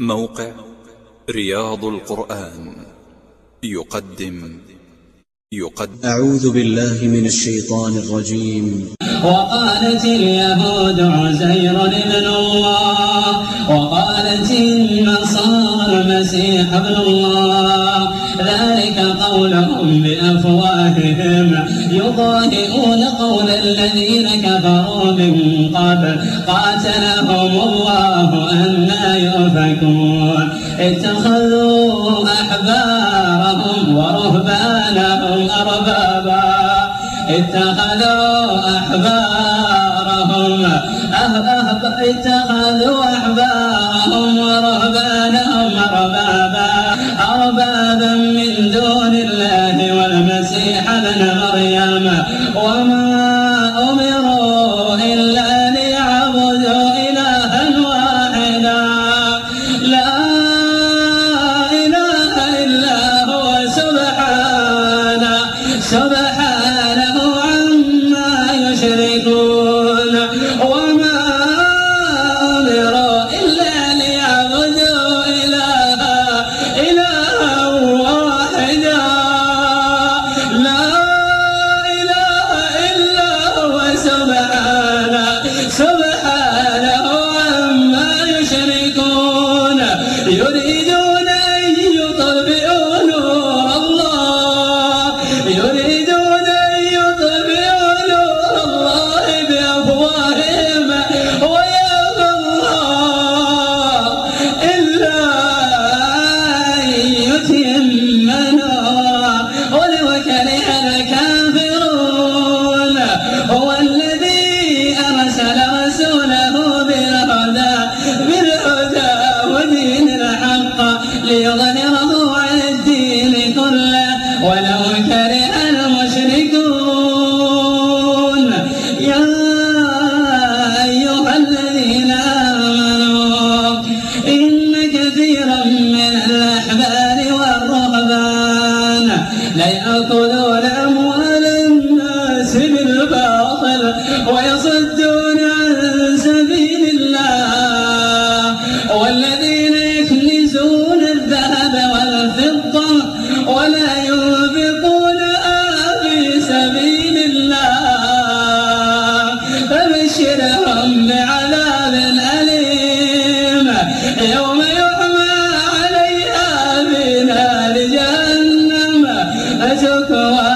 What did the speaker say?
موقع رياض القرآن. يقدم. يقدم. أعوذ بالله من الشيطان الرجيم. وقالت اليهود عزير ابن الله. وقالت النصارى المسيح ابن الله. ذلك قولهم بأفواههم. يضاهئون قول الذين كفروا من قبل. قاتلهم الله أنا يؤفكون. اتخذوا أحبارهم ورهبانهم أربابا. اتخذوا أحبارهم اتخذوا أحبارهم ورهبانهم أربابا. أربابا Southern. ليظهره على الدين كله ولو كره المشركون. يا أيها الذين آمنوا إن كثيرا من الأحبار والرهبان ليأكل Oh,